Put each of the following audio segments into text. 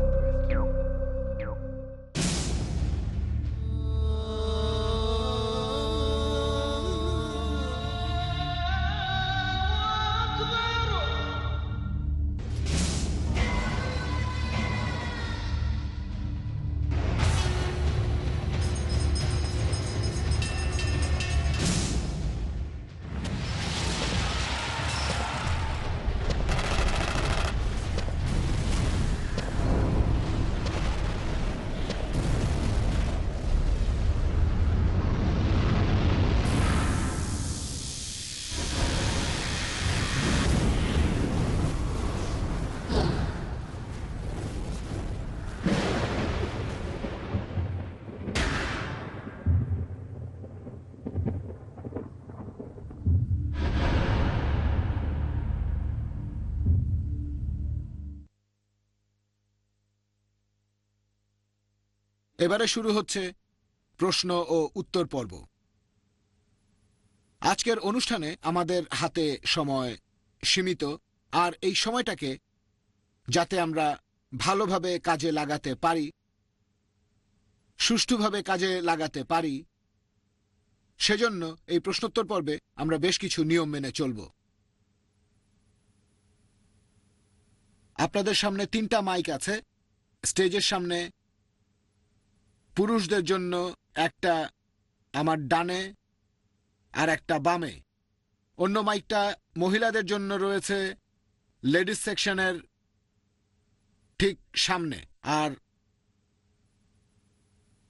এবারে শুরু হচ্ছে প্রশ্ন ও উত্তর পর্ব। আজকের অনুষ্ঠানে আমাদের হাতে সময় সীমিত, আর এই সময়টাকে যাতে আমরা ভালোভাবে কাজে লাগাতে পারি, সুষ্ঠুভাবে কাজে লাগাতে পারি, সেজন্য এই প্রশ্নোত্তর পর্বে আমরা বেশ কিছু নিয়ম মেনে চলব। আপনাদের সামনে তিনটা মাইক আছে। স্টেজের সামনে পুরুষদের জন্য একটা আমার ডানে আর একটা বামে। অন্য মাইকটা মহিলাদের জন্য রয়েছে লেডিস সেকশনের ঠিক সামনে। আর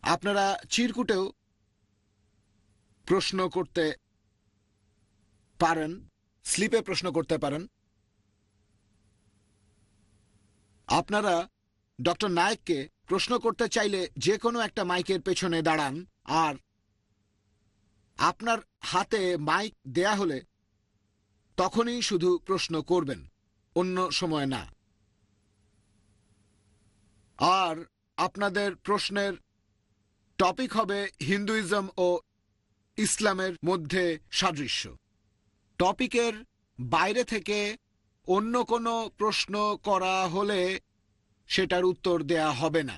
আপনারা চিরকুটেও প্রশ্ন করতে পারেন, স্লিপে প্রশ্ন করতে পারেন। আপনারা ডক্টর নায়েককে প্রশ্ন করতে চাইলে যে কোনো একটা মাইকের পেছনে দাঁড়ান, আর আপনার হাতে মাইক দেয়া হলে তখনই শুধু প্রশ্ন করবেন, অন্য সময় না। আর আপনাদের প্রশ্নের টপিক হবে হিন্দুইজম ও ইসলামের মধ্যে সাদৃশ্য। টপিকের বাইরে থেকে অন্য কোনো প্রশ্ন করা হলে সেটার উত্তর দেয়া হবে না।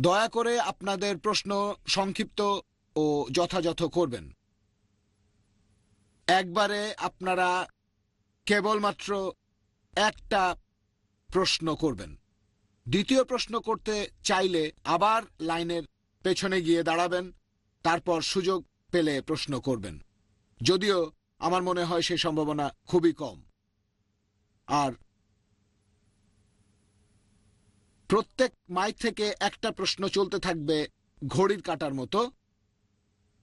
দয়া করে আপনাদের প্রশ্ন সংক্ষিপ্ত ও যথাযথ করবেন। একবারে আপনারা কেবলমাত্র একটা প্রশ্ন করবেন। দ্বিতীয় প্রশ্ন করতে চাইলে আবার লাইনের পেছনে গিয়ে দাঁড়াবেন, তারপর সুযোগ পেলে প্রশ্ন করবেন। যদিও আমার মনে হয় সেই সম্ভাবনা খুবই কম। আর প্রত্যেক মাইক থেকে একটা প্রশ্ন চলতে থাকবে ঘড়ির কাটার মতো।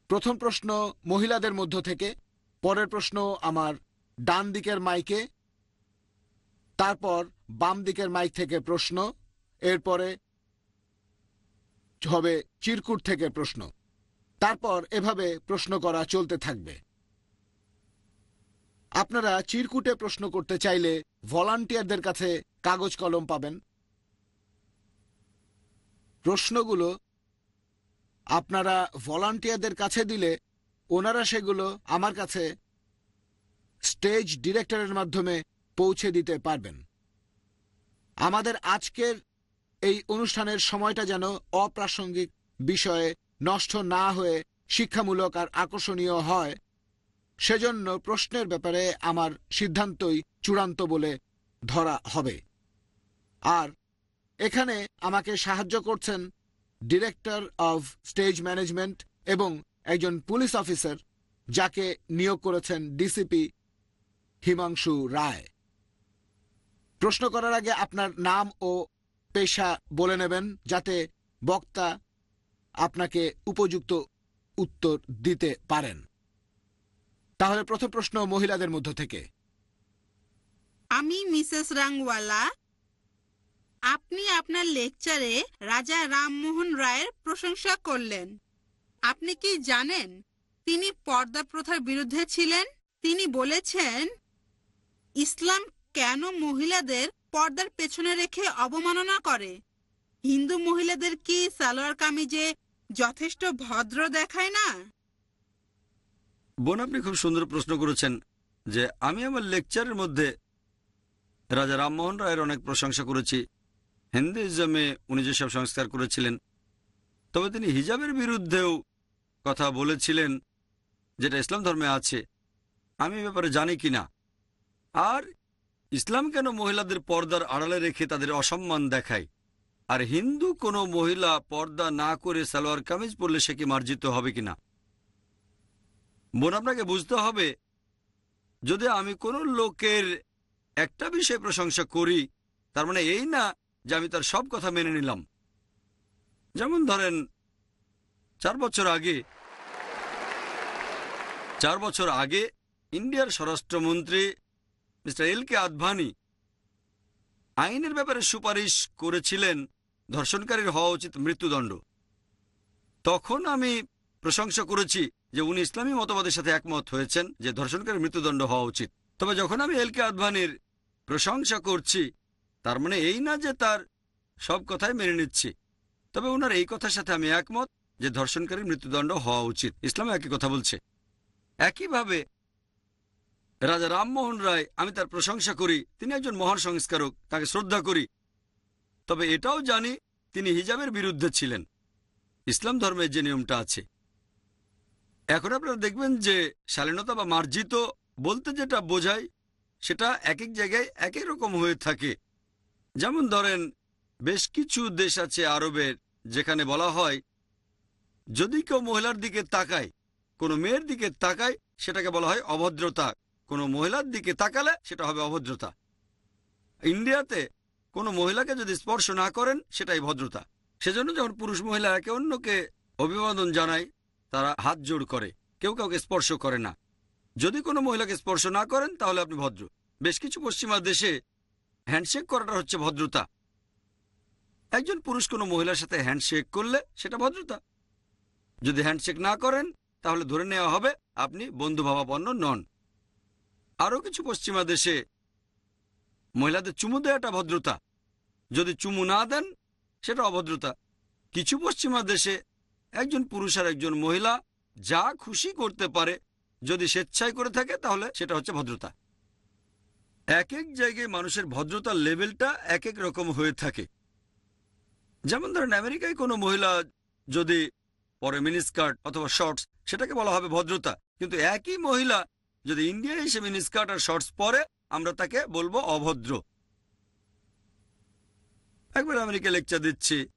প্রথম প্রশ্ন মহিলাদের মধ্য থেকে, পরের প্রশ্ন আমার ডান দিকের মাইকে, তারপর বাম দিকের মাইক থেকে প্রশ্ন, এরপরে হবে চিরকুট থেকে প্রশ্ন। তারপর এভাবে প্রশ্ন করা চলতে থাকবে। আপনারা চিরকুটে প্রশ্ন করতে চাইলে ভলান্টিয়ারদের কাছে কাগজ কলম পাবেন। প্রশ্নগুলো আপনারা ভলান্টিয়ারদের কাছে দিলে ওনারা সেগুলো আমার কাছে স্টেজ ডিরেক্টরের মাধ্যমে পৌঁছে দিতে পারবেন। আমাদের আজকের এই অনুষ্ঠানের সময়টা যেন অপ্রাসঙ্গিক বিষয়ে নষ্ট না হয়ে শিক্ষামূলক আর আকর্ষণীয় হয়, সেজন্য প্রশ্নের ব্যাপারে আমার সিদ্ধান্তই চূড়ান্ত বলে ধরা হবে। আর এখানে আমাকে সাহায্য করছেন ডিরেক্টর অফ স্টেজ ম্যানেজমেন্ট এবং একজন পুলিশ অফিসার, যাকে নিয়োগ করেছেন ডিসিপি হিমাংশু রায়। প্রশ্ন করার আগে আপনার নাম ও পেশা বলে নেবেন, যাতে বক্তা আপনাকে উপযুক্ত উত্তর দিতে পারেন। তাহলে প্রথম প্রশ্ন মহিলাদের মধ্য থেকে। আমি মিসেস রাংওয়ালা আপনি আপনার লেকচারে রাজা রামমোহন রায়ের প্রশংসা করলেন। আপনি কি জানেন তিনি পর্দা প্রথার বিরুদ্ধে ছিলেন? তিনি বলেছেন, ইসলাম কেন মহিলাদের পর্দার পেছনে রেখে অবমাননা করে? হিন্দু মহিলাদের কি সালোয়ার কামিজে যথেষ্ট ভদ্র দেখায় না? বোন, আপনি খুব সুন্দর প্রশ্ন করেছেন যে আমি আমার লেকচারের মধ্যে রাজা রামমোহন রায়ের অনেক প্রশংসা করেছি। হিন্দুইজমে উনি যেসব সংস্কার করেছিলেন, তবে তিনি হিজাবের বিরুদ্ধেও কথা বলেছিলেন, যেটা ইসলাম ধর্মে আছে। আমি ব্যাপারে জানি কি না। আর ইসলাম কেন মহিলাদের পর্দার আড়ালে রেখে তাদের অসম্মান দেখায়? আর হিন্দু কোনো মহিলা পর্দা না করে সালোয়ার কামিজ পরলে সে কি মার্জিত হবে কিনা? বোন, আপনাকে বুঝতে হবে, যদি আমি কোনো লোকের একটা বিষয়ে প্রশংসা করি, তার মানে এই না যে আমি তার সব কথা মেনে নিলাম। যেমন ধরেন, চার বছর আগে, চার বছর আগে ইন্ডিয়ার স্বরাষ্ট্রমন্ত্রী মিস্টার এল কে আদভানি আইনের ব্যাপারে সুপারিশ করেছিলেন ধর্ষণকারীর হওয়া উচিত মৃত্যুদণ্ড। তখন আমি প্রশংসা করেছি যে উনি ইসলামী মতবাদের সাথে একমত হয়েছেন যে ধর্ষণকারীর মৃত্যুদণ্ড হওয়া উচিত। তবে যখন আমি এল কে আদভানির প্রশংসা করছি তার মানে এই না যে তার সব কথাই মেনে নিচ্ছি। তবে ওনার এই কথার সাথে আমি একমত যে ধর্ষণকারীর মৃত্যুদণ্ড হওয়া উচিত। ইসলাম একই কথা বলছে। একইভাবে রাজা রামমোহন রায়, আমি তার প্রশংসা করি, তিনি একজন মহান সংস্কারক, তাকে শ্রদ্ধা করি। তবে এটাও জানি তিনি হিজাবের বিরুদ্ধে ছিলেন। ইসলাম ধর্মের যে নিয়মটা আছে। এখন আপনারা দেখবেন যে শালীনতা বা মার্জিত বলতে যেটা বোঝায়, সেটা এক এক জায়গায় একই রকম হয়ে থাকে। যেমন ধরেন, বেশ কিছু দেশ আছে আরবের যেখানে বলা হয়, যদি কেউ মহিলার দিকে তাকায়, কোনো মেয়ের দিকে তাকায়, সেটাকে বলা হয় অভদ্রতা। কোনো মহিলার দিকে তাকালে সেটা হবে অভদ্রতা। ইন্ডিয়াতে কোনো মহিলাকে যদি স্পর্শ না করেন, সেটাই ভদ্রতা। সেজন্য যখন পুরুষ মহিলা একে অন্যকে অভিবাদন জানায়, তারা হাত জোড় করে। কেউ কাউকে স্পর্শ করে না। যদি কোনো মহিলাকে স্পর্শ না করেন, তাহলে আপনি ভদ্র। বেশ কিছু পশ্চিমা দেশে হ্যান্ডশেক করাটা হচ্ছে ভদ্রতা। একজন পুরুষ কোনো মহিলার সাথে হ্যান্ডশেক করলে সেটা ভদ্রতা। যদি হ্যান্ডশেক না করেন, তাহলে ধরে নেওয়া হবে আপনি বন্ধুভাবাপন্ন নন। আরও কিছু পশ্চিমা দেশে মহিলাদের চুমু দেওয়াটা ভদ্রতা। যদি চুমু না দেন, সেটা অভদ্রতা। কিছু পশ্চিমা দেশে একজন পুরুষ আর একজন মহিলা যা খুশি করতে পারে, যদি স্বেচ্ছায় করে থাকে, তাহলে সেটা হচ্ছে ভদ্রতা। এক এক জায়গায় মানুষের ভদ্রতার লেভেলটা এক এক রকম হয়ে থাকে। যেমন ধরেন আমেরিকায় কোনো মহিলা যদি পরে মিনিস্কার্ট অথবা শর্টস, সেটাকে বলা হবে ভদ্রতা। কিন্তু একই মহিলা যদি ইন্ডিয়ায় এসে মিনিস্কার্ট আর শর্টস পরে, আমরা তাকে বলব অভদ্র। একবার আমেরিকা লেকচার দিচ্ছি।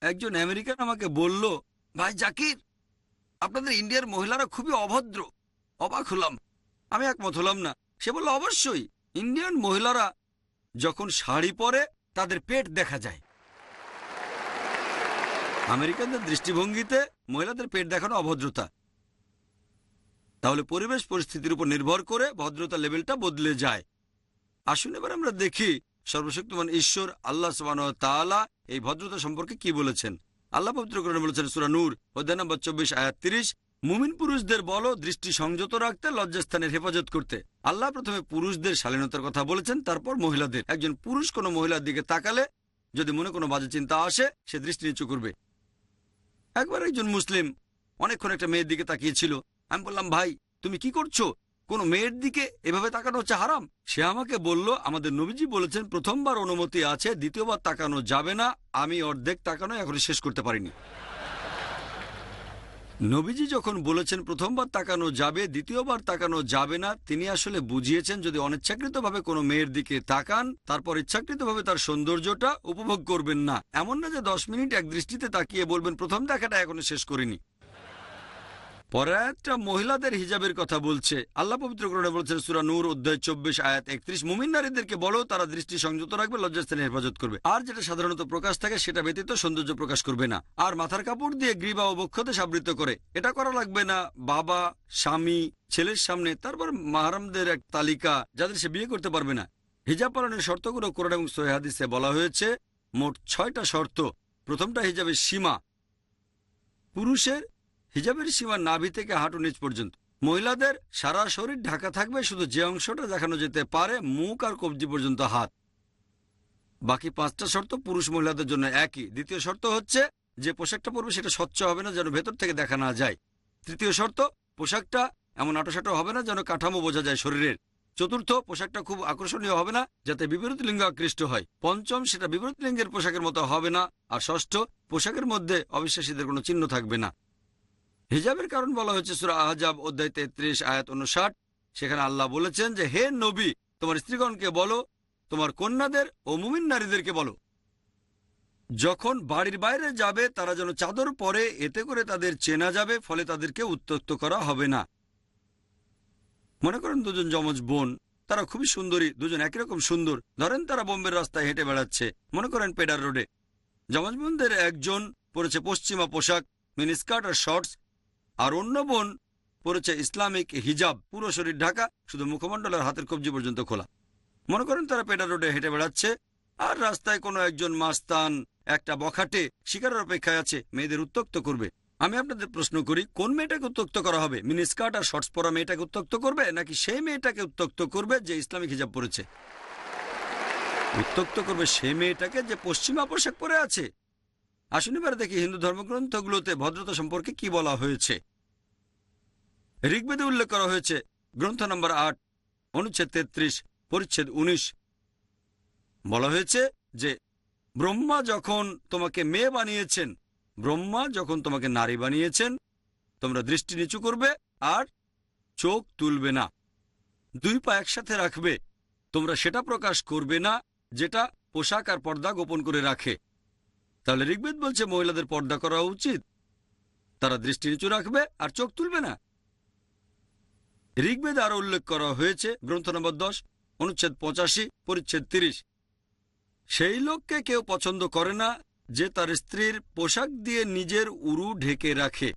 একজন আমেরিকান আমাকে বলল, ভাই জাকির, আপনাদের ইন্ডিয়ার মহিলারা খুবই অভদ্র। অবাক হলাম। আমি একমত হলাম না। সে বলল, অবশ্যই। ইন্ডিয়ান মহিলারা যখন শাড়ি পরে তাদের পেট দেখা যায়। আমেরিকানদের দৃষ্টিভঙ্গিতে মহিলাদের পেট দেখানো অভদ্রতা। তাহলে পরিবেশ পরিস্থিতির উপর নির্ভর করে ভদ্রতা লেভেলটা বদলে যায়। আসুন এবার আমরা দেখি সর্বশক্তিমান ঈশ্বর আল্লাহ সবান তাআলা এই ভদ্রতা সম্পর্কে কি বলেছেন। আল্লাহ পবিত্রকরণে বলেছেন, সুরা নূর অধ্যায় নম্বর চব্বিশ, আয়াত তিরিশ মুমিন পুরুষদের বলো, দৃষ্টি সংযত রাখতে, লজ্জাস্থানের হেফাজত করতে। আল্লাহ প্রথমে পুরুষদের শালীনতার কথা বলেছেন, তারপর মহিলাদের। একজন পুরুষ কোনো মহিলার দিকে তাকালে, যদি মনে কোনো বাজে চিন্তা আসে, সে দৃষ্টি নিচু করবে। একবার একজন মুসলিম অনেকক্ষণ একটা মেয়ের দিকে তাকিয়েছিল। আমি বললাম, ভাই, তুমি কি করছ? কোন মেয়ের দিকে এভাবে তাকানো হচ্ছে হারাম? সে আমাকে বলল, আমাদের নবীজি বলেছেন, প্রথমবার অনুমতি আছে, দ্বিতীয়বার তাকানো যাবে না। আমি অর্ধেক তাকানো এখনও শেষ করতে পারিনি। নবীজি যখন বলেছেন প্রথমবার তাকানো যাবে, দ্বিতীয়বার তাকানো যাবে না, তিনি আসলে বুঝিয়েছেন যদি অনিচ্ছাকৃতভাবে কোনো মেয়ের দিকে তাকান, তারপর ইচ্ছাকৃতভাবে তার সৌন্দর্যটা উপভোগ করবেন না। এমন না যে দশ মিনিট এক দৃষ্টিতে তাকিয়ে বলবেন, প্রথম দেখাটা এখনও শেষ করিনি। পরে একটা মহিলাদের হিজাবের কথা বলছে। আল্লাহ পবিত্র কোরআনে বলছেন, সুরা নূর অধ্যায় চব্বিশ, আয়াত একত্রিশ, মুমিন নারীদেরকে বলো, তারা দৃষ্টি সংযত রাখবে, লজ্জাস্থানে হেফাজত করবে। আর যেটা সাধারণত প্রকাশ থাকে, সেটা ব্যতীত সৌন্দর্য প্রকাশ করবে না। আর মাথার কাপড় দিয়ে গ্রীবা ও বক্ষতে সাবৃত করে। এটা করা লাগবে না। বাবা, স্বামী, ছেলের সামনে, তারপর মাহারামদের এক তালিকা, যাদের সে বিয়ে করতে পারবে না। হিজাব পালনের শর্তগুলো কোরআন এবং সোহাদিসে বলা হয়েছে, মোট ছয়টা শর্ত। প্রথমটা হিজাবের সীমা। পুরুষের হিজাবের সীমা নাভি থেকে হাঁটু নিচ পর্যন্ত। মহিলাদের সারা শরীর ঢাকা থাকবে, শুধু যে অংশটা দেখানো যেতে পারে, মুখ আর কবজি পর্যন্ত হাত। বাকি পাঁচটা শর্ত পুরুষ মহিলাদের জন্য একই। দ্বিতীয় শর্ত হচ্ছে, যে পোশাকটা পরবে সেটা স্বচ্ছ হবে না, যেন ভেতর থেকে দেখা না যায়। তৃতীয় শর্ত, পোশাকটা এমন আটোসাটো হবে না যেন কাঠামো বোঝা যায় শরীরের। চতুর্থ, পোশাকটা খুব আকর্ষণীয় হবে না, যাতে বিপরীত লিঙ্গ আকৃষ্ট হয়। পঞ্চম, সেটা বিপরীত লিঙ্গের পোশাকের মতো হবে না। আর ষষ্ঠ, পোশাকের মধ্যে অবিশ্বাসীদের কোনো চিহ্ন থাকবে না। হিজাবের কারণ বলা হয়েছে সুরা আহজাব অধ্যায় তেত্রিশ, আয়াত অনুষাট সেখানে আল্লাহ বলেছেন যে, হে নবী, তোমার স্ত্রীগণকে বলো, তোমার কন্যাদের ও মুমিন নারীদেরকে বলো। যখন বাড়ির বাইরে যাবে, তারা যেন চাদর পরে, এতে করে তাদের চেনা যাবে, ফলে তাদেরকে উত্তক্ত করা হবে না। মনে করেন দুজন যমজ বোন, তারা খুবই সুন্দরী, দুজন একই রকম সুন্দর। ধরেন তারা বোম্বের রাস্তায় হেঁটে বেড়াচ্ছে। মনে করেন পেডার রোডে। যমজ বোনদের একজন পরেছে পশ্চিমা পোশাক মিনিস্কার্ট আর শর্টস। আর অন্য বোন পরেছে ইসলামিক হিজাব, পুরো শরীর ঢাকা, শুধু মুখমণ্ডল আর হাতের কবজি পর্যন্ত খোলা। মনে করেন তারা পেডার রোডে হেঁটে বেড়াচ্ছে, আর রাস্তায় কোনো একজন মাস্তান, একটা বখাটে শিকারের অপেক্ষায় আছে, মেয়েদের উত্তক্ত করবে। আমি আপনাদের প্রশ্ন করি, কোন মেয়েটাকে উত্তক্ত করা হবে? মিনিস্কার্ট আর শর্টস পরা মেয়েটাকে উত্তক্ত করবে, নাকি সেই মেয়েটাকে উত্তক্ত করবে যে ইসলামিক হিজাব পরেছে? উত্তক্ত করবে সেই মেয়েটাকে যে পশ্চিমা পোশাক পরে আছে। আসুন এবার দেখি হিন্দু ধর্মগ্রন্থগুলোতে ভদ্রতা সম্পর্কে কি বলা হয়েছে। ঋগ্বেদে উল্লেখ করা হয়েছে, গ্রন্থ নম্বর আট, অনুচ্ছেদ তেত্রিশ, পরিচ্ছেদ উনিশ। বলা হয়েছে যে, ব্রহ্মা যখন তোমাকে মেয়ে বানিয়েছেন, ব্রহ্মা যখন তোমাকে নারী বানিয়েছেন, তোমরা দৃষ্টি নিচু করবে আর চোখ তুলবে না। দুই পা একসাথে রাখবে, তোমরা সেটা প্রকাশ করবে না, যেটা পোশাক আর পর্দা গোপন করে রাখে। তাহলে ঋগ্বেদ বলছে মহিলাদের পর্দা করা উচিত। তারা দৃষ্টি নিচু রাখবে আর চোখ তুলবে না। ঋগ্বেদ আরও উল্লেখ করা হয়েছে, গ্রন্থ নম্বর দশ, অনুচ্ছেদ পঁচাশি, পরিচ্ছেদ তিরিশ। সেই লোককে কেউ পছন্দ করে না যে তার স্ত্রীর পোশাক দিয়ে নিজের উরু ঢেকে রাখে।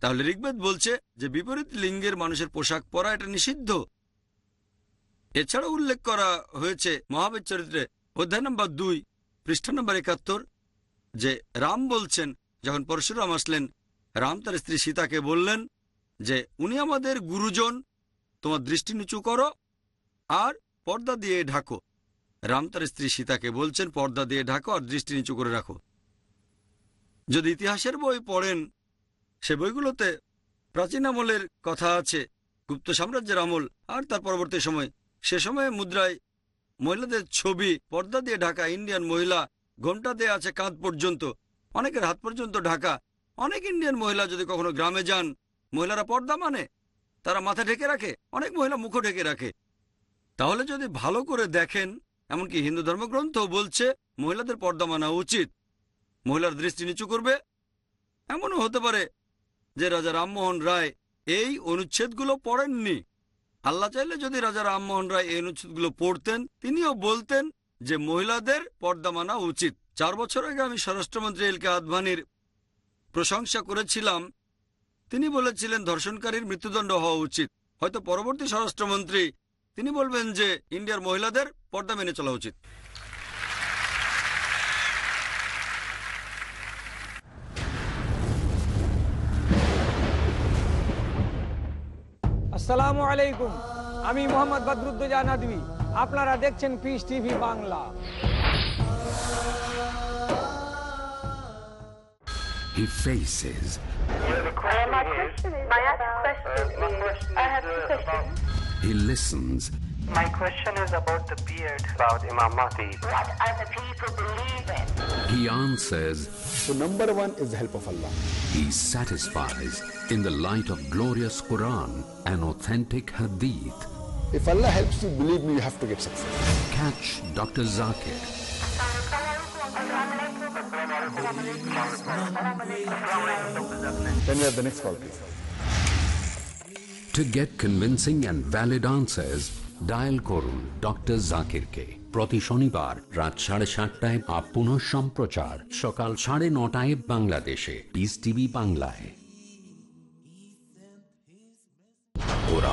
তাহলে ঋগ্বেদ বলছে যে বিপরীত লিঙ্গের মানুষের পোশাক পরা এটা নিষিদ্ধ। এছাড়া উল্লেখ করা হয়েছে মহাবেদ চরিত্রে অধ্যায় নম্বর দুই, পৃষ্ঠা নম্বর একাত্তর যে রাম বলছেন, যখন পরশুরাম আসলেন, রাম তার স্ত্রী সীতাকে বললেন যে, উনি আমাদের গুরুজন, তোমার দৃষ্টি নিচু করো আর পর্দা দিয়ে ঢাকো। রাম তার স্ত্রী সীতাকে বলছেন, পর্দা দিয়ে ঢাকো আর দৃষ্টি নিচু করে রাখো। যদি ইতিহাসের বই পড়েন, সে বইগুলোতে প্রাচীন আমলের কথা আছে, গুপ্ত সাম্রাজ্যের আমল আর তার পরবর্তী সময়। সে সময়ে মুদ্রায় মহিলাদের ছবি, পর্দা দিয়ে ঢাকা ইন্ডিয়ান মহিলা ঘোমটা দিয়ে আছে কাঁধ পর্যন্ত, অনেকের হাত পর্যন্ত ঢাকা। অনেক ইন্ডিয়ান মহিলা যদি কখনো গ্রামে যান, মহিলারা পর্দা মানে? তারা মাথা ঢেকে রাখে, অনেক মহিলা মুখও ঢেকে রাখে। তাহলে যদি ভালো করে দেখেন, এমনকি হিন্দু ধর্মগ্রন্থ বলছে, মহিলাদের পর্দা মানা উচিত। মহিলার দৃষ্টি নিচু করবে। এমনও হতে পারে যে রাজা রামমোহন রায় এই অনুচ্ছেদগুলো পড়েননি। আল্লাহ চাইলে যদি রাজা রামমোহন রায় এই অনুচ্ছেদগুলো পড়তেন, তিনিও বলতেন যে মহিলাদের পর্দা মানা উচিত। চার বছর আগে আমি স্বরাষ্ট্রমন্ত্রী এল কে আদভানির প্রশংসা করেছিলাম। তিনি বলেছিলেন, ধর্ষণকারীর মৃত্যুদণ্ড হওয়া উচিত। হয়তো পরবর্তী স্বরাষ্ট্রমন্ত্রী, তিনি বলবেন যে ইন্ডিয়ার মহিলাদের পর্দা মেনে চলা উচিত। আসসালামু আলাইকুম। আমি মোহাম্মদ বদরুদ্দোজা নাদবি আপনারা দেখছেন Peace TV Bangla He faces, My question is, my question is, I have two questions. he listens, My question is about the beard about Imam Mahdi. What other people believe in. he answers, So number one is the help of Allah. he satisfies in the light of glorious Quran and authentic Hadith. If Allah helps you, believe me, you have to get success. Catch Dr. Zakir Then we have the next call, please. To get convincing and valid answers, dial করুন doctor জাকিরকে প্রতি শনিবার রাত সাড়ে সাতটায় up পুনঃ সম্প্রচার সকাল সাড়ে নটায় বাংলাদেশে পিস টিভি বাংলায়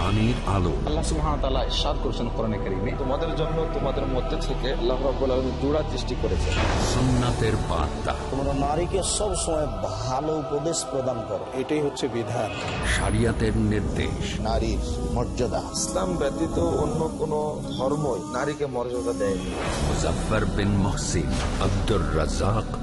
কোরআনের আলো। আল্লাহ সুবহানাহু ওয়া তাআলা ইরশাদ করেছেন কোরআনে কারীমে। তোমাদের জন্য তোমাদের মধ্যে থেকে আল্লাহ রাব্বুল আলামিন জোড়া সৃষ্টি করেছেন। সুন্নাতের বার্তা। তোমরা নারীকে সব সময় ভালো উপদেশ প্রদান করো। এটাই হচ্ছে বিধান। শরিয়াতের নির্দেশ। নারীর মর্যাদা। ইসলাম ব্যতীত অন্য কোন ধর্মই নারীকে মর্যাদা দেয়নি। Muzaffar bin Mohsin Abdur Razzak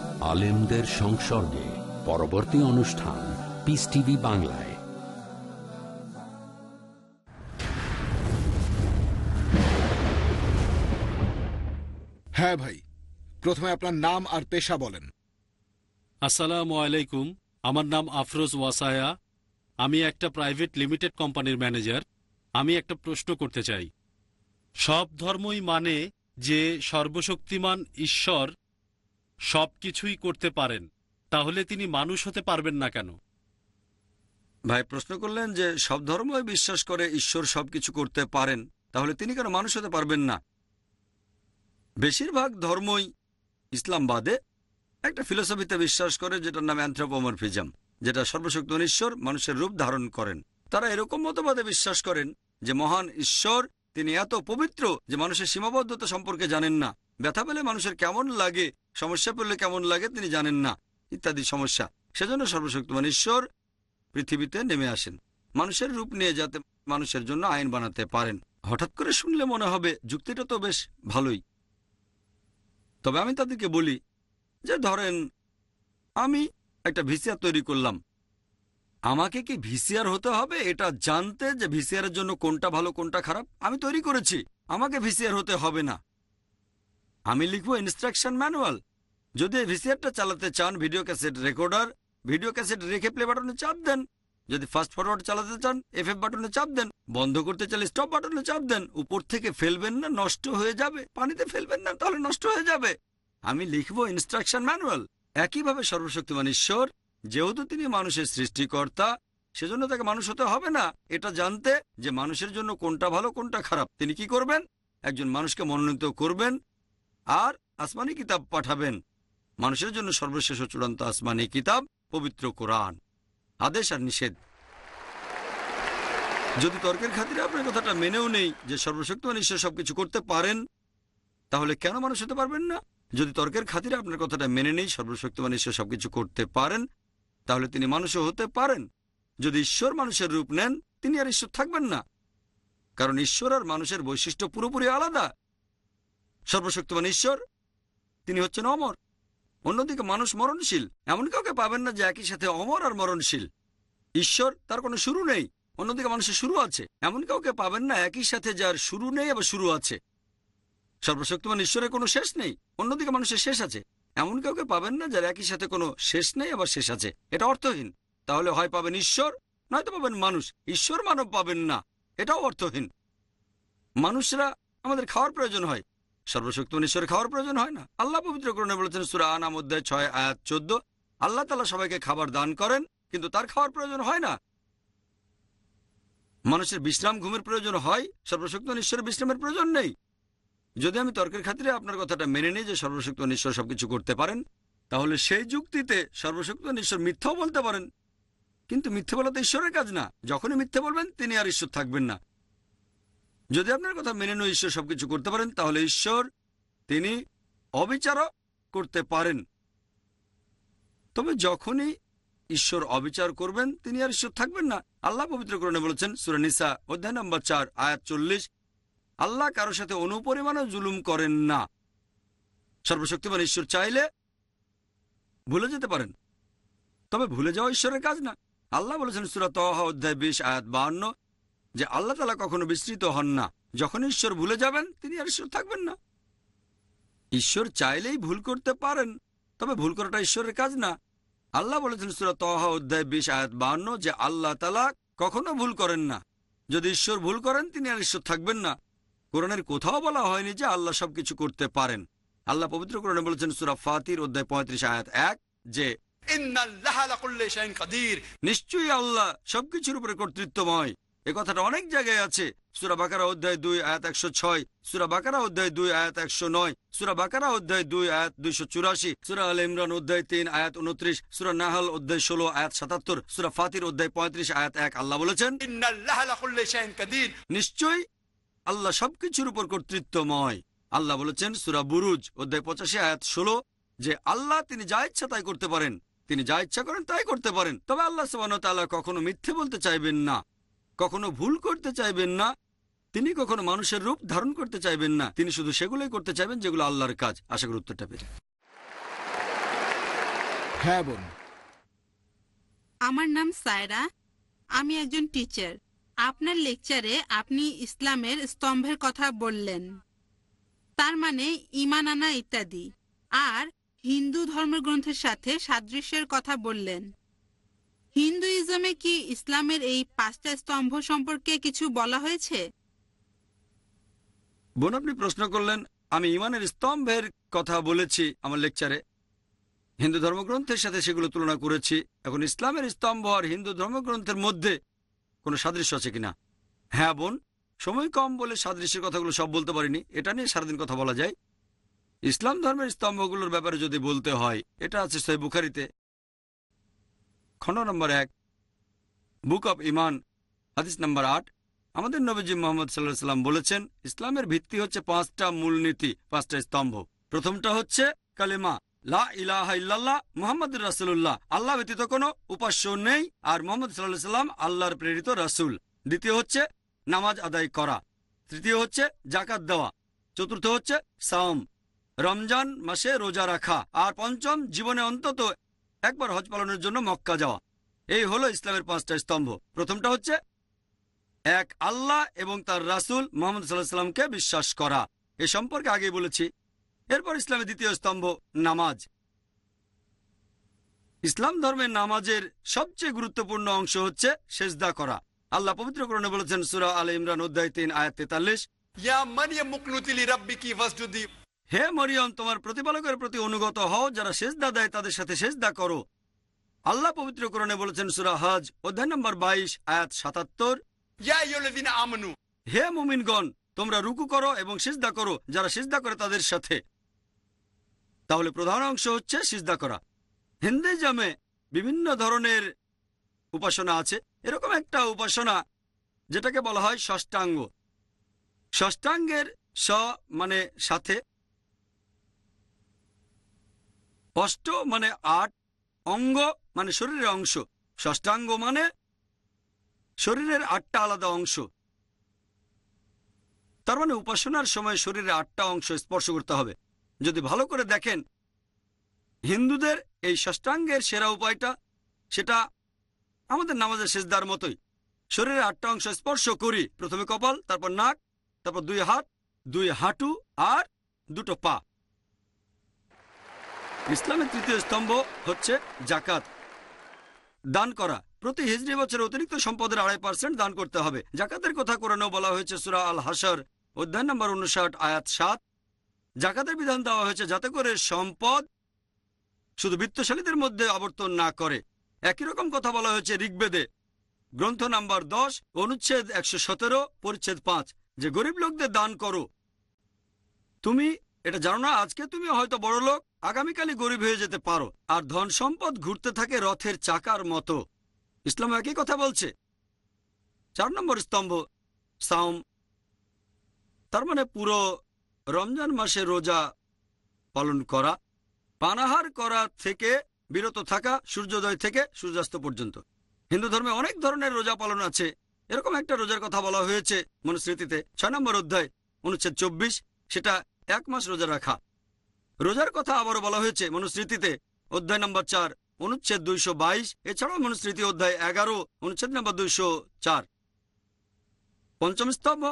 আলেমদের সংসর্গে পরবর্তী অনুষ্ঠান পিস টিভি বাংলায়। হ্যাঁ ভাই প্রথমে আপনার নাম আর পেশা বলেন। আসসালামু আলাইকুম আমার নাম আফরোজ ওয়াসায়া। আমি একটা প্রাইভেট লিমিটেড কোম্পানির ম্যানেজার। আমি একটা প্রশ্ন করতে চাই। সব ধর্মই মানে যে সর্বশক্তিমান ঈশ্বর সব কিছুই করতে পারেন, তাহলে তিনি মানুষ হতে পারবেন না কেন? ভাই প্রশ্ন করলেন যে, সব ধর্মই বিশ্বাস করে ঈশ্বর সবকিছু করতে পারেন, তাহলে তিনি কেন মানুষ হতে পারবেন না? বেশিরভাগ ধর্মই ইসলাম বাদে একটা ফিলোসফিতে বিশ্বাস করে, যেটার নাম অ্যান্থ্রোপোমরফিজম, যেটা সর্বশক্তিমান ঈশ্বর মানুষের রূপ ধারণ করেন। তারা এরকম মতবাদে বিশ্বাস করেন যে, মহান ঈশ্বর, তিনি এত পবিত্র যে মানুষের সীমাবদ্ধতা সম্পর্কে জানেন না। ব্যথা পেলে মানুষের কেমন লাগে সমস্যা পড়লে কেমন লাগে তিনি জানেন না, ইত্যাদি সমস্যা। সেজন্য সর্বশক্তিমান ঈশ্বর পৃথিবীতে নেমে আসেন, মানুষের রূপ নিয়ে যাতে মানুষের জন্য আইন বানাতে পারেন। হঠাৎ করে শুনলে মনে হবে যুক্তিটা তো বেশ ভালোই। তবে আমি তাদেরকে বলি যে ধরেন, আমি একটা ভিসিআর তৈরি করলাম। আমাকে কি ভিসিআর হতে হবে? এটা জানতে যে ভিসিআরের জন্য কোনটা ভালো, কোনটা খারাপ? আমি তৈরি করেছি। আমাকে ভিসিআর হতে হবে না। আমি লিখব ইনস্ট্রাকশন ম্যানুয়াল যদি ভিসিআরটা চালাতে চান video cassette recorder video cassette রেখে প্লে বাটনে চাপ দেন। যদি ফাস্ট ফরওয়ার্ড চালাতে চান এফ বাটনে চাপ দেন। বন্ধ করতে চাইলে স্টপ বাটনে চাপ দেন। উপর থেকে ফেলবেন না, নষ্ট হয়ে যাবে। পানিতে ফেলবেন না, তাহলে নষ্ট হয়ে যাবে। আমি লিখব ইনস্ট্রাকশন ম্যানুয়াল একইভাবে সর্বশক্তিমান ঈশ্বর, যেহেতু তিনি মানুষের সৃষ্টিকর্তা, সেজন্য তাকে মানুষ হতে হবে না। এটা জানতে যে মানুষের জন্য কোনটা ভালো, কোনটা খারাপ। তিনি কি করবেন? একজন মানুষকে মনোনীত করবেন। আর আসমানি কিতাব পাঠাবেন। মানুষের জন্য সর্বশেষ ও চূড়ান্ত আসমানি কিতাব, পবিত্র কোরআন। আদেশ আর নিষেধ। যদি তর্কের খাতিরে আপনার কথাটা মেনেও নেই যে সর্বশক্তিমান ঈশ্বর সবকিছু করতে পারেন, তাহলে কেন মানুষ হতে পারবেন না? যদি তর্কের খাতিরে আপনার কথাটা মেনে নেই সর্বশক্তিমান ঈশ্বর সবকিছু করতে পারেন, তাহলে তিনি মানুষও হতে পারেন। যদি ঈশ্বর মানুষের রূপ নেন, তিনি আর ঈশ্বর থাকবেন না। কারণ ঈশ্বর আর মানুষের বৈশিষ্ট্য পুরোপুরি আলাদা। সর্বশক্তিমান ঈশ্বর, তিনি হচ্ছেন অমর। অন্যদিকে মানুষ মরণশীল, এমন কাউকে পাবেন না যে একই সাথে অমর আর মরণশীল। ঈশ্বর তার কোনো শুরু নেই, অন্যদিকে মানুষের শুরু আছে। এমন কাউকে পাবেন না একই সাথে যার শুরু নেই, আবার শুরু আছে। সর্বশক্তিমান ঈশ্বরের কোনো শেষ নেই, অন্যদিকে মানুষের শেষ আছে। এমন কাউকে পাবেন না যার একই সাথে কোনো শেষ নেই, আবার শেষ আছে। এটা অর্থহীন। তাহলে হয় পাবেন ঈশ্বর, নয়তো পাবেন মানুষ। ঈশ্বর মানব পাবেন না, এটাও অর্থহীন। মানুষরা আমাদের খাওয়ার প্রয়োজন হয়। সর্বশক্তিমান ঈশ্বরের খাওয়ার প্রয়োজন হয় না। আল্লাহ পবিত্র করণে বলেছেন, সুরা আনাম অধ্যায় ছয়, আয়াত চোদ্দ, আল্লাহ তালা সবাইকে খাবার দান করেন, কিন্তু তার খাওয়ার প্রয়োজন হয় না। মানুষের বিশ্রাম, ঘুমের প্রয়োজন হয় সর্বশক্তিমান ঈশ্বরের বিশ্রামের প্রয়োজন নেই। যদি আমি তর্কের খাতিরে আপনার কথাটা মেনে নিই যে সর্বশক্তিমান ঈশ্বর সবকিছু করতে পারেন, তাহলে সেই যুক্তিতে সর্বশক্তিমান ঈশ্বর মিথ্যাও বলতে পারেন। কিন্তু মিথ্যে বলা তো ঈশ্বরের কাজ না। যখনই মিথ্যে বলবেন, তিনি আর ঈশ্বর থাকবেন না। যদি আপনার কথা মেনে নিয়ে ঈশ্বর সবকিছু করতে পারেন, তাহলে ঈশ্বর তিনি অবিচারও করতে পারেন। তবে যখনই ঈশ্বর অবিচার করবেন, তিনি আর ঈশ্বর থাকবেন না। আল্লাহ পবিত্রকরণে বলেছেন সুরানিসা অধ্যায় নম্বর চার, আয়াত চল্লিশ, আল্লাহ কারোর সাথে অনুপরিমাণও জুলুম করেন না। সর্বশক্তিমান ঈশ্বর চাইলে ভুলে যেতে পারেন। তবে ভুলে যাওয়া ঈশ্বরের কাজ না। আল্লাহ বলেছেন, সুরা তহা অধ্যায় বিশ, আয়াত বাহান্ন যে আল্লাহ তালা কখনো বিস্তৃত হন না। যখন ঈশ্বর ভুলে যাবেন তিনি আর ঈশ্বর থাকবেন না। ঈশ্বর চাইলেই ভুল করতে পারেন তবে ভুল করাটা ঈশ্বরের কাজ না। আল্লাহ বলেছেন সুরা তহা অধ্যায় বিশ আয়াত বাহান্ন যে আল্লাহ তালা কখনো ভুল করেন না। যদি ঈশ্বর ভুল করেন তিনি আর ঈশ্বর থাকবেন না। কোরআনের কোথাও বলা হয়নি যে আল্লাহ সবকিছু করতে পারেন। আল্লাহ পবিত্র কোরআনে বলেছেন সুরা ফাতির অধ্যায় পঁয়ত্রিশ আয়াত এক যে নিশ্চয়ই আল্লাহ সবকিছুর উপরে কর্তৃত্বময়। এ কথাটা অনেক জায়গায় আছে। সুরা বাকারা অধ্যায় দুই আয়াত একশো ছয় সুরা বাকারা অধ্যায় দুই আয়াত একশো নয় সুরা বাকারা অধ্যায় দুই আয়াত দুইশো চুরাশি সুরা আল ইমরান অধ্যায় তিন আয়াত উনত্রিশ সুরা নাহাল অধ্যায় ষোলো আয়াত সাতাত্তর সুরা ফাতির অধ্যায় পঁয়ত্রিশ আয়াত এক। আল্লাহ বলেছেন নিশ্চয়ই আল্লাহ সবকিছুর উপর কর্তৃত্বময়। আল্লাহ বলেছেন সুরা বুরুজ অধ্যায় পঁচাশি আয়াত ষোলো যে আল্লাহ তিনি যা ইচ্ছা তাই করতে পারেন। তিনি যা ইচ্ছা করেন তাই করতে পারেন। তবে আল্লাহ সুবাহ কখনো মিথ্যে বলতে চাইবেন না। কখনো ভুল করতে চাইবেন না। তিনি কখনো মানুষের রূপ ধারণ করতে চাইবেন না। তিনি শুধু সেগুলোই করতে চাইবেন যেগুলো আল্লাহর কাজ। আশা করি উত্তরটা পেরে হ্যাঁ বোন। আমার নাম সায়রা। আমি একজন টিচার আপনার লেকচারে আপনি ইসলামের স্তম্ভের কথা বললেন। তার মানে ইমান আনা ইত্যাদি। আর হিন্দু ধর্মগ্রন্থের সাথে সাদৃশ্যের কথা বললেন। হিন্দুইজমে কি ইসলামের এই পাঁচটা স্তম্ভ সম্পর্কে কিছু বলা হয়েছে? বোন, আপনি প্রশ্ন করলেন, আমি ইমানের স্তম্ভের কথা বলেছি আমার লেকচারে। হিন্দু ধর্মগ্রন্থের সাথে সেগুলো তুলনা করেছি। এখন ইসলামের স্তম্ভ আর হিন্দু ধর্মগ্রন্থের মধ্যে কোনো সাদৃশ্য আছে কিনা? হ্যাঁ বোন, সময় কম বলে সাদৃশ্যের কথাগুলো সব বলতে পারিনি। এটা নিয়ে সারাদিন কথা বলা যায়। ইসলাম ধর্মের স্তম্ভগুলোর ব্যাপারে যদি বলতে হয়, এটা আছে সই বুখারিতে। খণ্ড নম্বর এক, বুক অব ইমান, হাদিস নম্বর আট। আমাদের নবীজি মোহাম্মদ সাল্লাহ সাল্লাম বলেছেন, ইসলামের ভিত্তি হচ্ছে পাঁচটা মূলনীতি, পাঁচটা স্তম্ভ। প্রথমটা হচ্ছে কালেমা, লা আল্লাহ ব্যতীত কোনো উপাস্য নেই, আর আল্লাহর প্রেরিত রাসুল। দ্বিতীয় হচ্ছে নামাজ আদায় করা। তৃতীয় হচ্ছে জাকাত দেওয়া। চতুর্থ হচ্ছে রমজান মাসে রোজা রাখা। আর পঞ্চম, জীবনে অন্তত একবার হজ পালনের জন্য মক্কা যাওয়া। এই হলো ইসলামের পাঁচটা স্তম্ভ। প্রথমটা হচ্ছে, এক, আল্লাহ এবং তার রাসুল মোহাম্মদ সাল্লাহ সাল্লামকে বিশ্বাস করা। এ সম্পর্কে আগেই বলেছি। এরপর ইসলামের দ্বিতীয় স্তম্ভ, নামাজ। ইসলাম ধর্মের নামাজের সবচেয়ে গুরুত্বপূর্ণ অংশ হচ্ছে সেজদা করা। আল্লাহ পবিত্র করণে বলেছেন, সুরা আল ইমরান অধ্যায় তিন, আয়াত তেতাল্লিশ হে মরিয়ম তোমার প্রতিপালকের প্রতি অনুগত হও যারা সেজদা দেয় তাদের সাথে সেজদা করো। আল্লাহ পবিত্র করণে বলেছেন সুরা হজ অধ্যায় নম্বর বাইশ আয়াত সাতাত্তর। হে মুমিনগণ তোমরা রুকু করো এবং সিজদা করো যারা সিজদা করে তাদের সাথে। তাহলে প্রধান অংশ হচ্ছে সিজদা করা। হিন্দুইজমে বিভিন্ন ধরনের উপাসনা আছে। এরকম একটা উপাসনা যেটাকে বলা হয় ষষ্ঠাঙ্গ। ষষ্ঠাঙ্গের স মানে সাথে অষ্ট মানে আট অঙ্গ মানে শরীরের অংশ। ষষ্ঠাঙ্গ মানে শরীরের আটটা আলাদা অংশ। তার মানে উপাসনার সময় শরীরের আটটা অংশ স্পর্শ করতে হবে। যদি ভালো করে দেখেন, হিন্দুদের এই ষষ্ঠাঙ্গের সেরা উপায়টা সেটা আমাদের নামাজের শেষদার মতোই। শরীরের আটটা অংশ স্পর্শ করি, প্রথমে কপাল, তারপর নাক, তারপর দুই হাত, দুই হাঁটু আর দুটো পা। ইসলামের তৃতীয় স্তম্ভ হচ্ছে জাকাত দান করা। প্রতি হিজড়ি বছরে অতিরিক্ত সম্পদের আড়াই পার্সেন্ট দান করতে হবে। জাকাতের কথা কোরআনেও বলা হয়েছে সুরা আল হাসর অধ্যায় নম্বর উনষাট, আয়াত সাত। জাকাতের বিধান দেওয়া হয়েছে যাতে করে সম্পদ শুধু বিত্তশালীদের মধ্যে আবর্তন না করে। একই রকম কথা বলা হয়েছে ঋগ্বেদে। গ্রন্থ নাম্বার দশ, অনুচ্ছেদ একশো সতেরো, পরিচ্ছেদ পাঁচ, যে গরিব লোকদের দান করো। তুমি, এটা জানো না, আজকে তুমি হয়তো বড় লোক আগামীকালই গরিব হয়ে যেতে পারো। আর ধন সম্পদ ঘুরতে থাকে রথের চাকার মতো। ইসলাম একই কথা বলছে। চার নম্বর স্তম্ভ সাউম তার মানে পুরো রমজান মাসে রোজা পালন করা, পানাহার করা থেকে বিরত থাকা, সূর্যোদয় থেকে সূর্যাস্ত পর্যন্ত। হিন্দু ধর্মে অনেক ধরনের রোজা পালন আছে। এরকম একটা রোজার কথা বলা হয়েছে মনুস্মৃতিতে। ছয় নম্বর অধ্যায়, অনুচ্ছেদ চব্বিশ, সেটা এক মাস রোজা রাখা। রোজার কথা আবারও বলা হয়েছে মনুস্মৃতিতে, অধ্যায় নম্বর চার, অনুচ্ছেদ দুইশো বাইশ, এছাড়াও মনুস্মৃতি অধ্যায় এগারো, অনুচ্ছেদ নম্বর দুইশো চার। পঞ্চম স্তম্ভ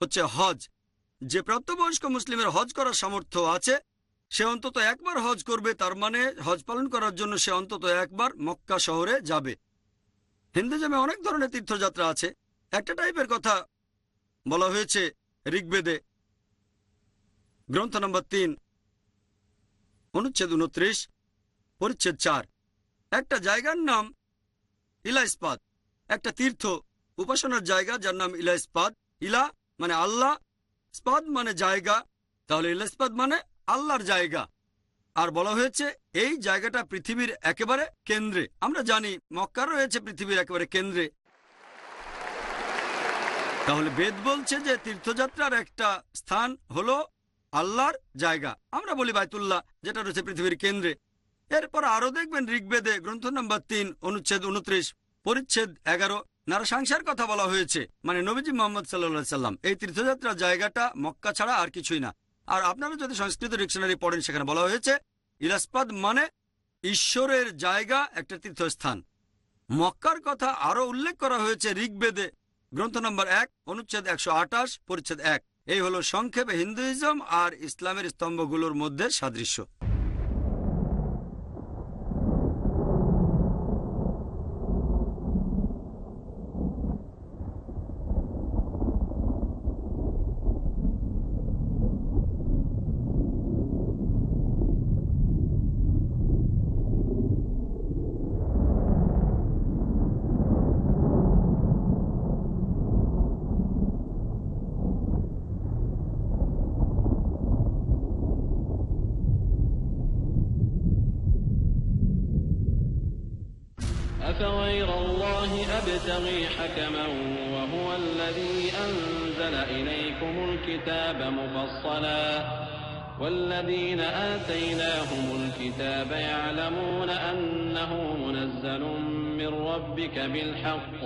হচ্ছে হজ। যে প্রাপ্তবয়স্ক মুসলিমের হজ করার সামর্থ্য আছে, সে অন্তত একবার হজ করবে, তার মানে হজ পালন করার জন্য সে অন্তত একবার মক্কা শহরে যাবে। হিন্দুজমে অনেক ধরনের তীর্থযাত্রা আছে। একটা টাইপের কথা বলা হয়েছে ঋগ্বেদে। গ্রন্থ নম্বর তিন অনুচ্ছেদ উনত্রিশ পরিচ্ছেদ চার। একটা জায়গার নাম ইলা ইস্পাত একটা তীর্থ উপাসনার জায়গা যার নাম ইলা ইস্পাত ইলা মানে আল্লাহ স্পাদ মানে জায়গা, তাহলে ইলা ইস্পাত মানে আল্লাহর জায়গা। আর বলা হয়েছে এই জায়গাটা পৃথিবীর একেবারে কেন্দ্রে। আমরা জানি মক্কা রয়েছে পৃথিবীর একেবারে কেন্দ্রে। তাহলে বেদ বলছে যে তীর্থযাত্রার একটা স্থান হলো আল্লাহর জায়গা। আমরা বলি বাইতুল্লাহ, যেটা রয়েছে পৃথিবীর কেন্দ্রে। এরপর আরও দেখবেন ঋগ্বেদে গ্রন্থ নম্বর তিন, অনুচ্ছেদ উনত্রিশ, পরিচ্ছেদ এগারো নারসাংসার কথা বলা হয়েছে। মানে নবীজি মোহাম্মদ সাল্লা সাল্লাম, এই তীর্থযাত্রার জায়গাটা মক্কা ছাড়া আর কিছুই না। আর আপনারা যদি সংস্কৃত ডিকশনারি পড়েন, সেখানে বলা হয়েছে ইলাসপাদ মানে ঈশ্বরের জায়গা, একটা তীর্থস্থান। মক্কার কথা আরও উল্লেখ করা হয়েছে ঋগ্বেদে, গ্রন্থ নম্বর এক, অনুচ্ছেদ একশো আঠাশ, পরিচ্ছেদ এক। এই হলো সংক্ষেপে হিন্দুইজম আর ইসলামের স্তম্ভগুলোর মধ্যে সাদৃশ্য। الله أبتغي حكما وهو الذي أنزل إليكم الكتاب مفصلا والذين آتيناهم الكتاب يعلمون أنه منزل من ربك بالحق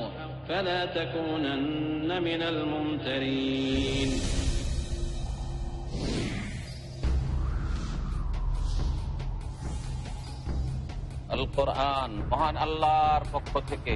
فلا تكونن من الممترين আল কোরআন মহান আল্লাহর পক্ষ থেকে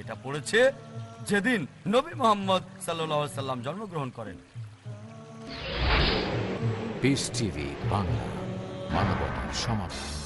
এটা পড়েছে যেদিন নবী মোহাম্মদ সাল্লাম জন্মগ্রহণ করেন। বাংলা মানবতার সমাধান।